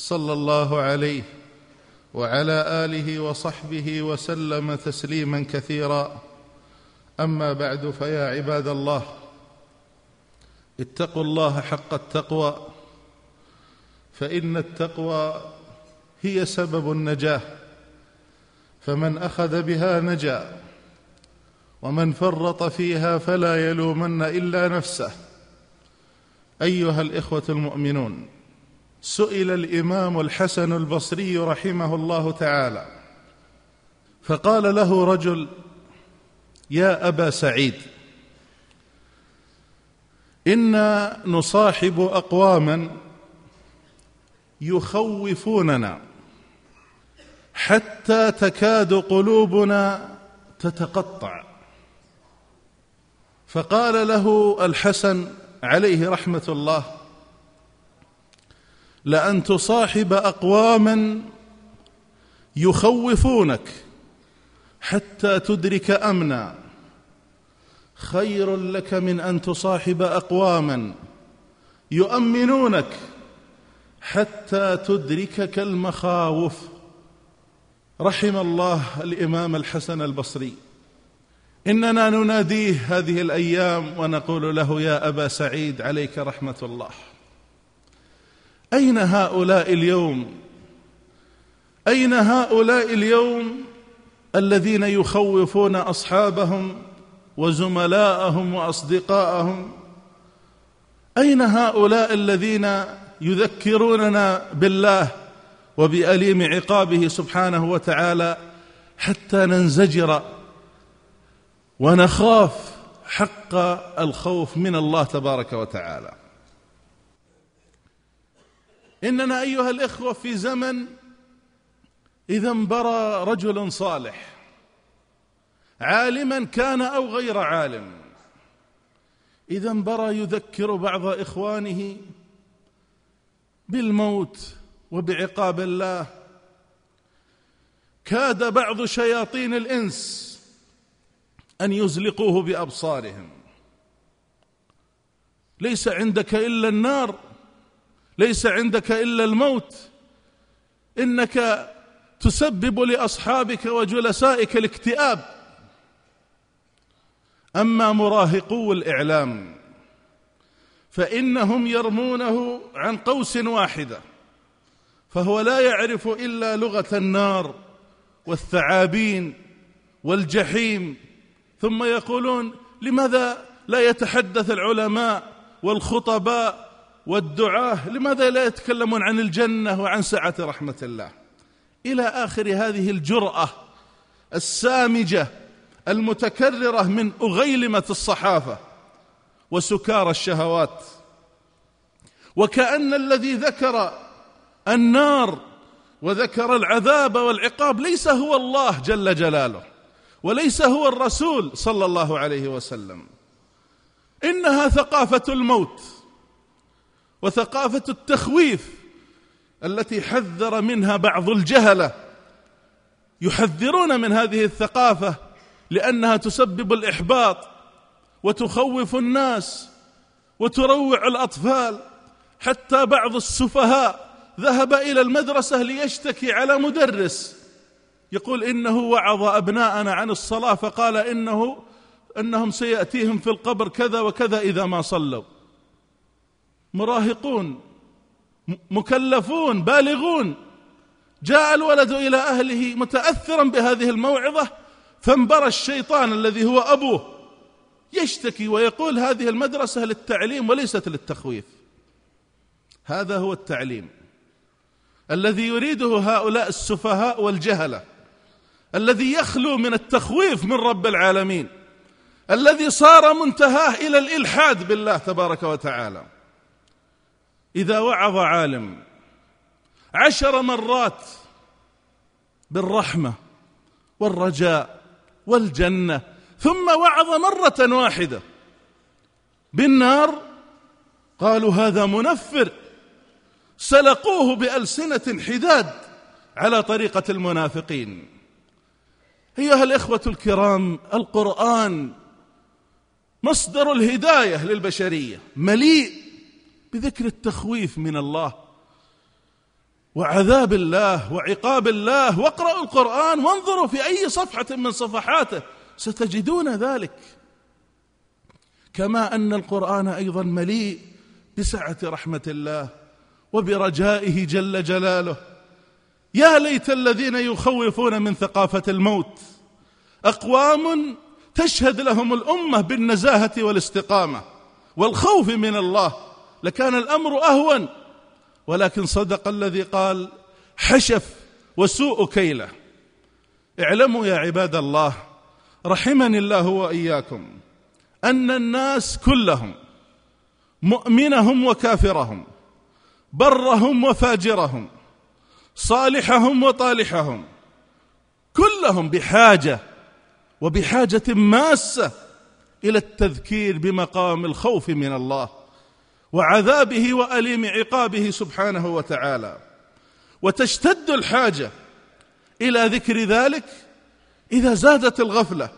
صلى الله عليه وعلى آله وصحبه وسلم تسليما كثيرا. أما بعد فيا عباد الله اتقوا الله حق التقوى فإن التقوى هي سبب النجاة. فمن أخذ بها نجا ومن فرط فيها فلا يلومن إلا نفسه. أيها الإخوة المؤمنون سئل الإمام الحسن البصري رحمه الله تعالى فقال له رجل يا أبا سعيد أنا نصاحب أقواما يخوفوننا حتى تكاد قلوبنا تتقطع. فقال له الحسن عليه رحمة الله لأن تصاحب أقواما يخوفونك حتى تدرك أمنا. خير لك من أن تصاحب أقواما يؤمنونك حتى تدركك المخاوف رحم الله الإمام الحسن البصري. إننا نناديه هذه الأيام ونقول له يا أبا سعيد عليك رحمة الله. أين هؤلاء اليوم؟ أين هؤلاء اليوم الذين يخوفون أصحابهم وزملاءهم وأصدقاءهم؟ أين هؤلاء الذين يذكروننا بالله وبأليم عقابه سبحانه وتعالى حتى ننزجر ونخاف حق الخوف من الله تبارك وتعالى؟ إننا أيها الإخوة في زمن إذا انبرى رجل صالح عالما كان أو غير عالم. إذا انبرى يذكر بعض إخوانه بالموت وبعقاب الله. كاد بعض شياطين الإنس أن يزلقوه بأبصارهم. ليس عندك إلا النار. ليس عندك إلا الموت. إنك تسبب لأصحابك وجلسائك الاكتئاب. أما مراهقو الإعلام فإنهم يرمونه عن قوس واحدة فهو لا يعرف إلا لغة النار والثعابين والجحيم. ثم يقولون لماذا لا يتحدث العلماء والخطباء والدعاه لماذا لا يتكلمون عن الجنة وعن سعه رحمة الله؟ إلى آخر هذه الجرأة السامجة المتكررة من أغيلمة الصحافة وسكار الشهوات. وكأن الذي ذكر النار وذكر العذاب والعقاب ليس هو الله جل جلاله وليس هو الرسول صلى الله عليه وسلم. إنها ثقافة الموت. وثقافة التخويف التي حذر منها بعض الجهلة. يحذرون من هذه الثقافة لأنها تسبب الإحباط وتخوف الناس وتروع الأطفال. حتى بعض السفهاء ذهب إلى المدرسة ليشتكي على مدرس. يقول إنه وعظ أبناءنا عن الصلاة فقال إنه إنهم سيأتيهم في القبر كذا وكذا إذا ما صلوا. مراهقون مكلفون بالغون. جاء الولد إلى أهله متاثرا بهذه الموعظة فانبرى الشيطان الذي هو أبوه. يشتكي ويقول هذه المدرسة للتعليم وليست للتخويف. هذا هو التعليم. الذي يريده هؤلاء السفهاء والجهلة. الذي يخلو من التخويف من رب العالمين. الذي صار منتهاه إلى الإلحاد بالله تبارك وتعالى. إذا وعظ عالم عشر مرات بالرحمة والرجاء والجنة ثم وعظ مرة واحدة بالنار قالوا هذا منفر سلقوه بألسنة حداد على طريقة المنافقين. أيها الإخوة الكرام القرآن مصدر الهداية للبشرية مليء بذكر التخويف من الله وعذاب الله وعقاب الله واقرأوا القرآن وانظروا في أي صفحة من صفحاته ستجدون ذلك. كما أن القرآن أيضا مليء بسعة رحمة الله وبرجائه جل جلاله. يا ليت الذين يخوفون من ثقافة الموت أقوام تشهد لهم الأمة بالنزاهة والاستقامة والخوف من الله لكان الأمر أهون. ولكن صدق الذي قال حشف وسوء كيلة. اعلموا يا عباد الله رحمني الله وإياكم أن الناس كلهم مؤمنهم وكافرهم برهم وفاجرهم صالحهم وطالحهم كلهم بحاجة وبحاجة ماسة إلى التذكير بمقام الخوف من الله. وعذابه وأليم عقابه سبحانه وتعالى. وتشتد الحاجة إلى ذكر ذلك إذا زادت الغفلة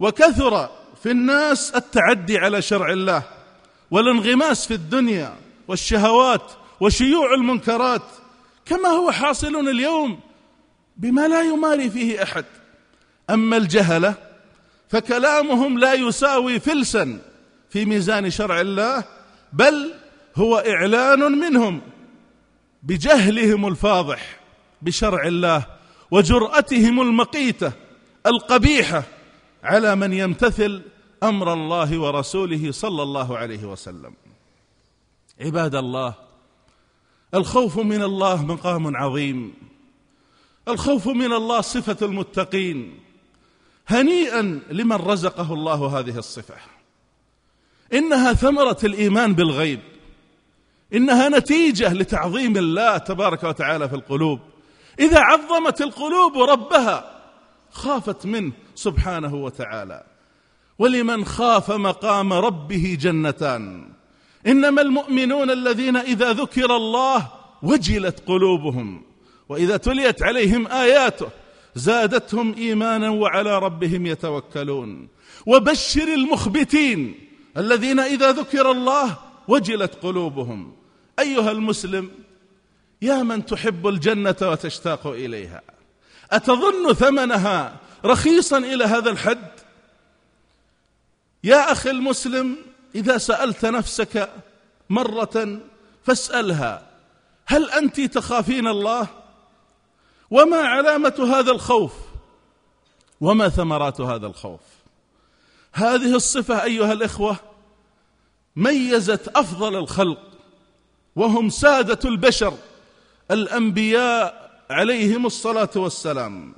وكثر في الناس التعدي على شرع الله والانغماس في الدنيا والشهوات وشيوع المنكرات كما هو حاصل اليوم بما لا يماري فيه أحد. أما الجهلة فكلامهم لا يساوي فلسا في ميزان شرع الله بل هو إعلان منهم بجهلهم الفاضح بشرع الله وجرأتهم المقيتة القبيحة على من يمتثل أمر الله ورسوله صلى الله عليه وسلم. عباد الله الخوف من الله مقام عظيم. الخوف من الله صفة المتقين. هنيئا لمن رزقه الله هذه الصفة. إنها ثمرة الإيمان بالغيب. إنها نتيجة لتعظيم الله تبارك وتعالى في القلوب. إذا عظمت القلوب ربها خافت منه سبحانه وتعالى. ولمن خاف مقام ربه جنتان. إنما المؤمنون الذين إذا ذكر الله وجلت قلوبهم وإذا تليت عليهم آياته زادتهم إيمانا وعلى ربهم يتوكلون. وبشر المخبتين الذين إذا ذكر الله وجلت قلوبهم. أيها المسلم يا من تحب الجنة وتشتاق إليها أتظن ثمنها رخيصا إلى هذا الحد؟ يا أخي المسلم إذا سألت نفسك مرة فاسألها هل أنت تخافين الله؟ وما علامة هذا الخوف؟ وما ثمرات هذا الخوف؟ هذه الصفة أيها الإخوة ميزت أفضل الخلق وهم سادة البشر الأنبياء عليهم الصلاة والسلام.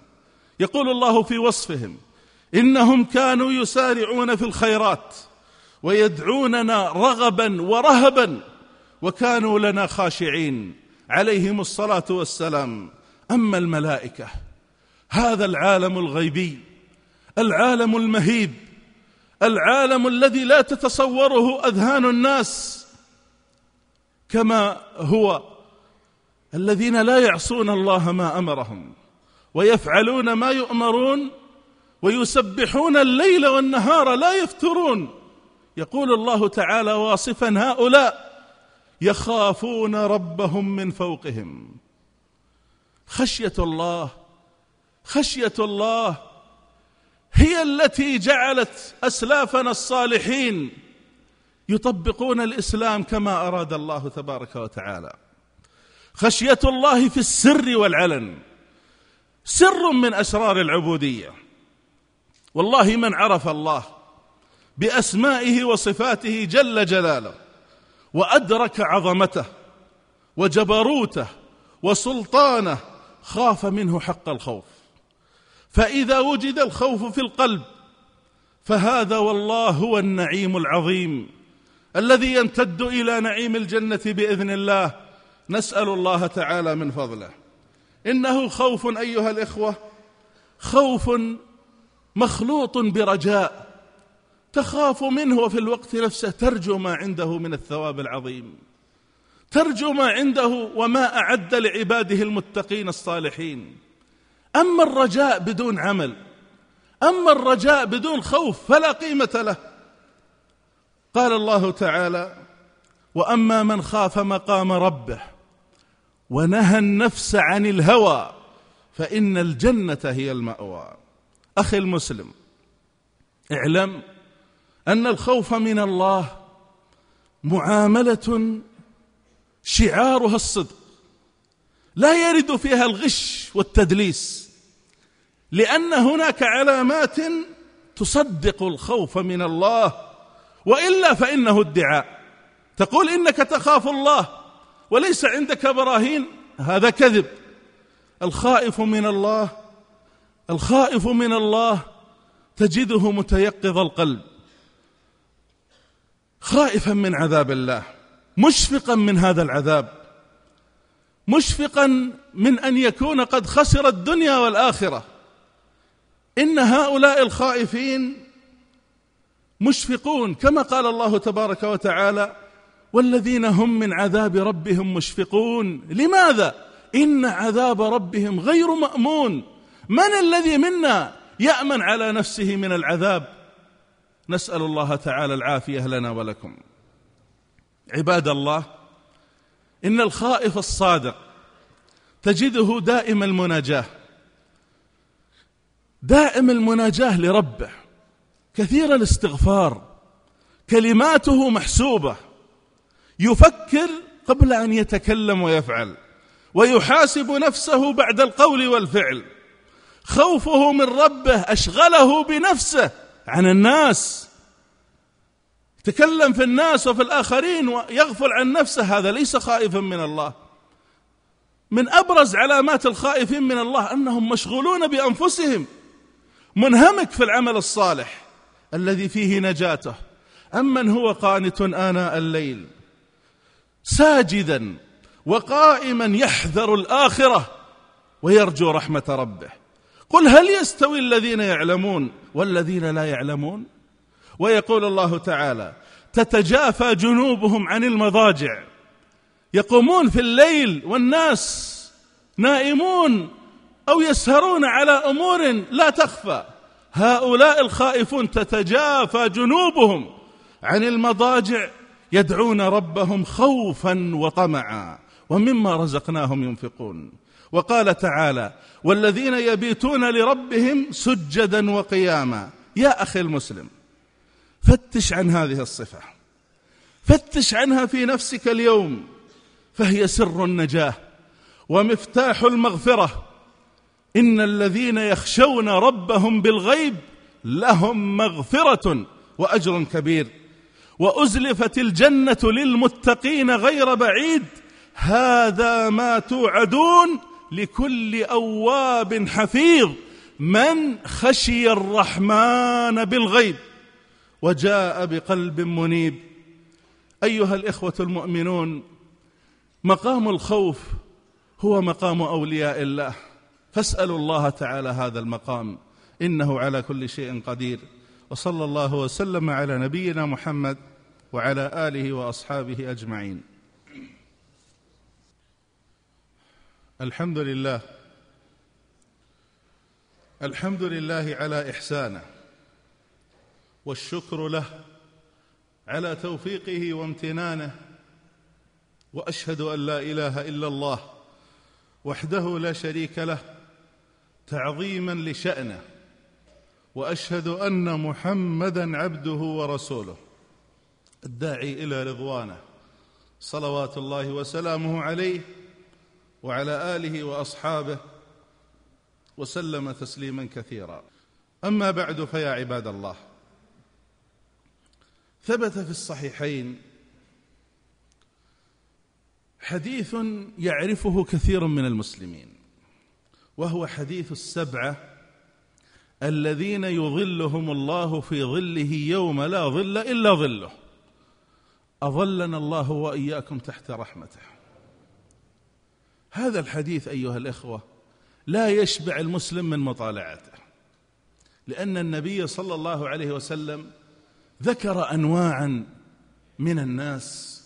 يقول الله في وصفهم إنهم كانوا يسارعون في الخيرات ويدعوننا رغبا ورهبا وكانوا لنا خاشعين. عليهم الصلاة والسلام. أما الملائكة هذا العالم الغيبي العالم المهيب العالم الذي لا تتصوره أذهان الناس كما هو الذين لا يعصون الله ما أمرهم ويفعلون ما يؤمرون ويسبحون الليل والنهار لا يفترون. يقول الله تعالى واصفا هؤلاء يخافون ربهم من فوقهم. خشية الله خشية الله هي التي جعلت أسلافنا الصالحين يطبقون الإسلام كما أراد الله تبارك وتعالى. خشية الله في السر والعلن. سر من أسرار العبودية. والله من عرف الله بأسمائه وصفاته جل جلاله وأدرك عظمته وجبروته وسلطانه خاف منه حق الخوف. فإذا وجد الخوف في القلب فهذا والله هو النعيم العظيم الذي يمتد إلى نعيم الجنة بإذن الله. نسأل الله تعالى من فضله. إنه خوف أيها الإخوة خوف مخلوط برجاء تخاف منه وفي الوقت نفسه ترجو ما عنده من الثواب العظيم. ترجو ما عنده وما أعد لعباده المتقين الصالحين. أما الرجاء بدون عمل أما الرجاء بدون خوف فلا قيمة له. قال الله تعالى وأما من خاف مقام ربه ونهى النفس عن الهوى فإن الجنة هي المأوى. أخي المسلم اعلم أن الخوف من الله معاملة شعارها الصدق. لا يرد فيها الغش والتدليس لأن هناك علامات تصدق الخوف من الله وإلا فإنه ادعاء. تقول إنك تخاف الله وليس عندك براهين هذا كذب. الخائف من الله الخائف من الله تجده متيقظ القلب. خائفا من عذاب الله مشفقا من هذا العذاب. مشفقا من أن يكون قد خسر الدنيا والآخرة. إن هؤلاء الخائفين مشفقون كما قال الله تبارك وتعالى والذين هم من عذاب ربهم مشفقون لماذا؟ إن عذاب ربهم غير مأمون. من الذي منا يأمن على نفسه من العذاب؟ نسأل الله تعالى العافية لنا ولكم. عباد الله إن الخائف الصادق تجده دائم المناجاة. دائم المناجاة لربه. كثير الاستغفار. كلماته محسوبة. يفكر قبل أن يتكلم ويفعل. ويحاسب نفسه بعد القول والفعل. خوفه من ربه أشغله بنفسه عن الناس. تكلم في الناس وفي الآخرين ويغفل عن نفسه هذا ليس خائفا من الله. من أبرز علامات الخائفين من الله أنهم مشغولون بأنفسهم. منهمك في العمل الصالح الذي فيه نجاته. أمن هو قانت آناء الليل. ساجدا وقائما يحذر الآخرة ويرجو رحمة ربه. قل هل يستوي الذين يعلمون والذين لا يعلمون؟ ويقول الله تعالى تتجافى جنوبهم عن المضاجع. يقومون في الليل والناس نائمون أو يسهرون على أمور لا تخفى. هؤلاء الخائفون تتجافى جنوبهم عن المضاجع يدعون ربهم خوفا وطمعا ومما رزقناهم ينفقون. وقال تعالى والذين يبيتون لربهم سجدا وقياما. يا أخي المسلم فتش عن هذه الصفة. فتش عنها في نفسك اليوم. فهي سر النجاة ومفتاح المغفرة. إن الذين يخشون ربهم بالغيب لهم مغفرة وأجر كبير. وأزلفت الجنة للمتقين غير بعيد. هذا ما توعدون لكل أواب حفيظ. من خشي الرحمن بالغيب. وجاء بقلب منيب. أيها الإخوة المؤمنون مقام الخوف هو مقام أولياء الله. فاسألوا الله تعالى هذا المقام. إنه على كل شيء قدير. وصلى الله وسلم على نبينا محمد وعلى آله وأصحابه أجمعين. الحمد لله. الحمد لله على إحسانه. والشكر له على توفيقه وامتنانه وأشهد أن لا إله إلا الله وحده لا شريك له تعظيما لشأنه وأشهد أن محمدا عبده ورسوله الداعي إلى رضوانه صلوات الله وسلامه عليه وعلى آله وأصحابه وسلم تسليما كثيرا. أما بعد فيا عباد الله ثبت في الصحيحين حديث يعرفه كثير من المسلمين وهو حديث السبعة الذين يظلهم الله في ظله يوم لا ظل إلا ظله. أظلنا الله وإياكم تحت رحمته. هذا الحديث أيها الإخوة لا يشبع المسلم من مطالعته لأن النبي صلى الله عليه وسلم ذكر انواعا من الناس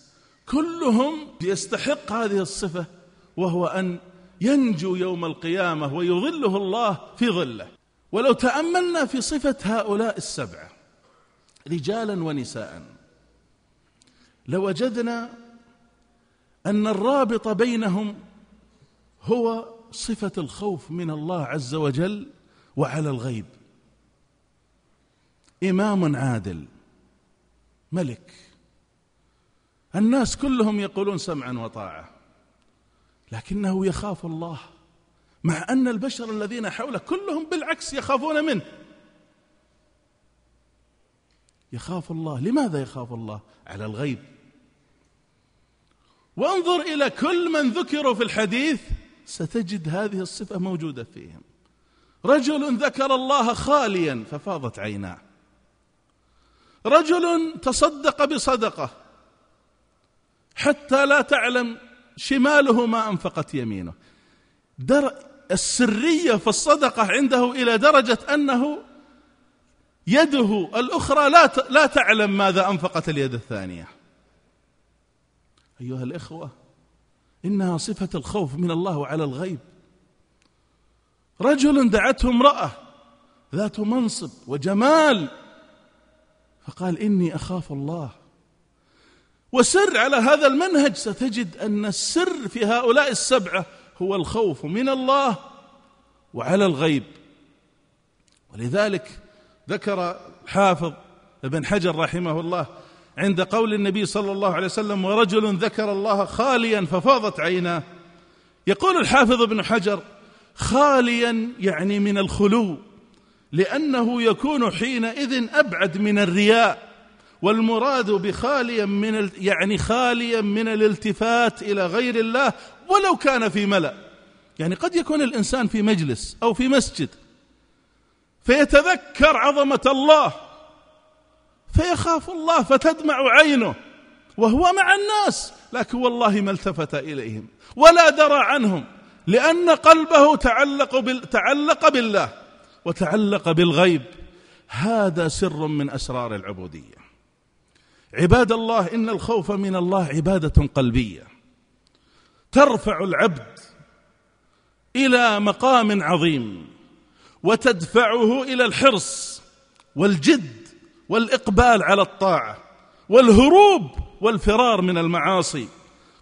كلهم يستحق هذه الصفة وهو أن ينجو يوم القيامة ويظله الله في ظله. ولو تأملنا في صفة هؤلاء السبعه رجالا ونساء لوجدنا أن الرابط بينهم هو صفة الخوف من الله عز وجل وعلى الغيب. إمام عادل ملك. الناس كلهم يقولون سمعا وطاعة لكنه يخاف الله مع أن البشر الذين حوله كلهم بالعكس يخافون منه. يخاف الله. لماذا يخاف الله؟ على الغيب. وانظر إلى كل من ذكروا في الحديث ستجد هذه الصفة موجودة فيهم. رجل ذكر الله خاليا ففاضت عيناه. رجل تصدق بصدقة حتى لا تعلم شماله ما أنفقت يمينه. در السرية في الصدقة عنده إلى درجة أنه يده الأخرى لا لا تعلم ماذا أنفقت اليد الثانية. أيها الإخوة إنها صفة الخوف من الله على الغيب. رجل دعته امرأة ذات منصب وجمال فقال إني أخاف الله. وسر على هذا المنهج ستجد أن السر في هؤلاء السبعة هو الخوف من الله وعلى الغيب. ولذلك ذكر حافظ ابن حجر رحمه الله عند قول النبي صلى الله عليه وسلم ورجل ذكر الله خاليا ففاضت عيناه. يقول الحافظ ابن حجر خاليا يعني من الخلو. لأنه يكون حينئذ أبعد من الرياء والمراد بخاليا من يعني خاليا من الالتفات إلى غير الله ولو كان في ملأ. يعني قد يكون الإنسان في مجلس أو في مسجد فيتذكر عظمة الله فيخاف الله فتدمع عينه وهو مع الناس لكن والله ما التفت إليهم ولا درى عنهم لأن قلبه تعلق بال... تعلق بالله. وتعلق بالغيب هذا سر من أسرار العبودية. عباد الله إن الخوف من الله عبادة قلبية. ترفع العبد إلى مقام عظيم وتدفعه إلى الحرص والجد والإقبال على الطاعة والهروب والفرار من المعاصي.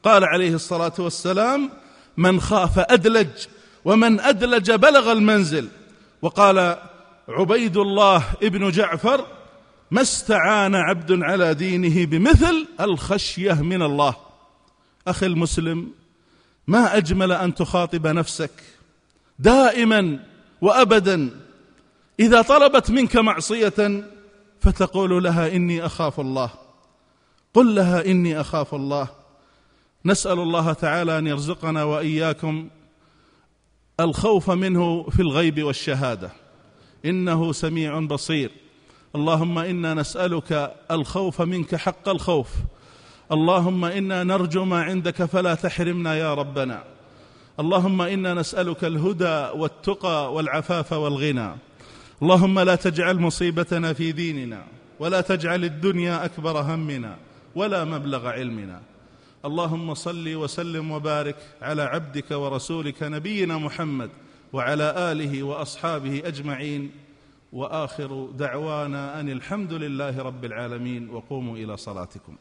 قال عليه الصلاة والسلام من خاف أدلج ومن أدلج بلغ المنزل. وقال عبيد الله ابن جعفر ما استعان عبد على دينه بمثل الخشية من الله. أخي المسلم ما أجمل أن تخاطب نفسك دائما وابدا. إذا طلبت منك معصية فتقول لها إني أخاف الله. قل لها إني أخاف الله. نسأل الله تعالى أن يرزقنا وإياكم الخوف منه في الغيب والشهادة. إنه سميع بصير. اللهم إنا نسألك الخوف منك حق الخوف. اللهم إنا نرجو ما عندك فلا تحرمنا يا ربنا. اللهم إنا نسألك الهدى والتقى والعفاف والغنى. اللهم لا تجعل مصيبتنا في ديننا ولا تجعل الدنيا أكبر همنا ولا مبلغ علمنا. اللهم صل وسلم وبارك على عبدك ورسولك نبينا محمد وعلى آله وأصحابه أجمعين. وآخر دعوانا أن الحمد لله رب العالمين. وقوموا إلى صلاتكم.